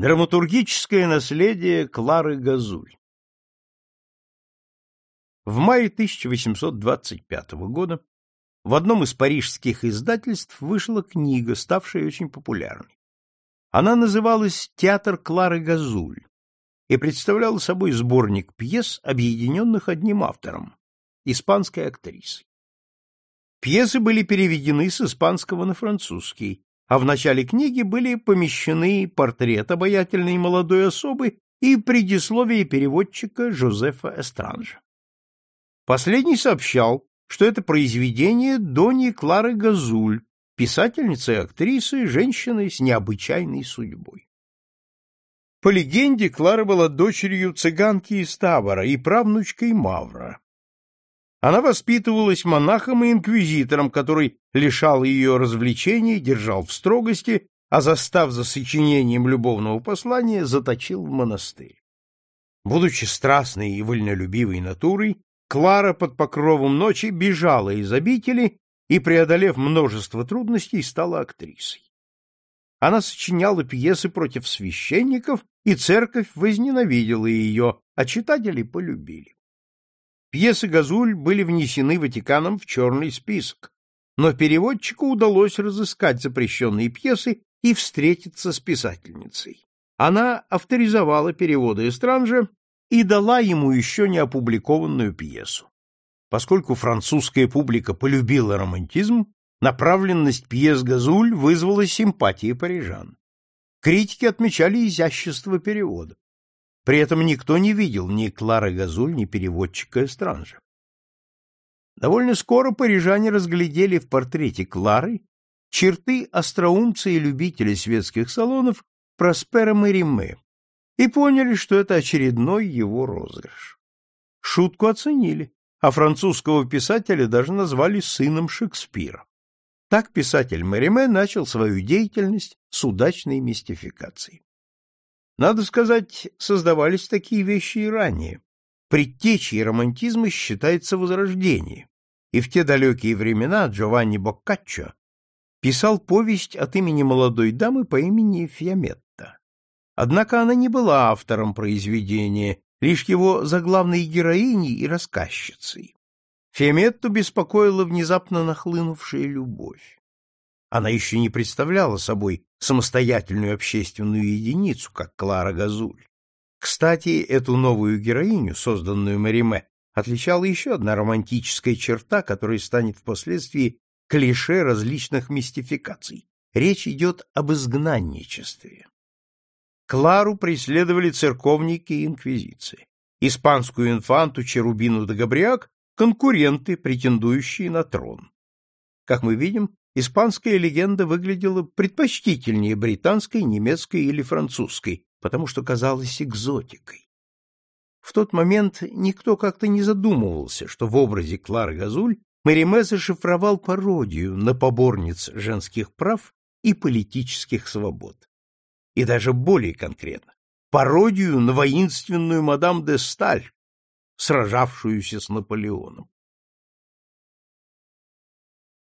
Драматургическое наследие Клары Газуль В мае 1825 года в одном из парижских издательств вышла книга, ставшая очень популярной. Она называлась «Театр Клары Газуль» и представляла собой сборник пьес, объединенных одним автором – испанской актрисой. Пьесы были переведены с испанского на французский, а в начале книги были помещены портрет обаятельной молодой особы и предисловие переводчика Жозефа Эстранжа. Последний сообщал, что это произведение Дони Клары Газуль, писательницы и актрисы, женщины с необычайной судьбой. По легенде, Клара была дочерью цыганки из Тавара и правнучкой Мавра. Она воспитывалась монахом и инквизитором, который лишал ее развлечений, держал в строгости, а застав за сочинением любовного послания, заточил в монастырь. Будучи страстной и вольнолюбивой натурой, Клара под покровом ночи бежала из обители и, преодолев множество трудностей, стала актрисой. Она сочиняла пьесы против священников, и церковь возненавидела ее, а читатели полюбили. Пьесы Газуль были внесены Ватиканом в черный список, но переводчику удалось разыскать запрещенные пьесы и встретиться с писательницей. Она авторизовала переводы Эстранжа и дала ему еще не опубликованную пьесу. Поскольку французская публика полюбила романтизм, направленность пьес Газуль вызвала симпатии парижан. Критики отмечали изящество перевода. При этом никто не видел ни Клары Газуль, ни переводчика Эстранжа. Довольно скоро парижане разглядели в портрете Клары черты остроумца и любителя светских салонов Проспера Мериме, и поняли, что это очередной его розыгрыш. Шутку оценили, а французского писателя даже назвали сыном Шекспира. Так писатель Мериме начал свою деятельность с удачной мистификацией. Надо сказать, создавались такие вещи и ранее. Предтечей романтизма считается возрождение, и в те далекие времена Джованни Боккаччо писал повесть от имени молодой дамы по имени Фиаметта. Однако она не была автором произведения, лишь его заглавной героиней и рассказчицей. Феметту беспокоила внезапно нахлынувшая любовь. Она еще не представляла собой самостоятельную общественную единицу, как Клара Газуль. Кстати, эту новую героиню, созданную Мариме, отличала еще одна романтическая черта, которая станет впоследствии клише различных мистификаций. Речь идет об изгнанничестве. Клару преследовали церковники и инквизиции. Испанскую инфанту Черубину де Габриак – конкуренты, претендующие на трон. Как мы видим, испанская легенда выглядела предпочтительнее британской, немецкой или французской, потому что казалась экзотикой. В тот момент никто как-то не задумывался, что в образе Клары Газуль Мериме зашифровал пародию на поборниц женских прав и политических свобод и даже более конкретно, пародию на воинственную мадам де Сталь, сражавшуюся с Наполеоном.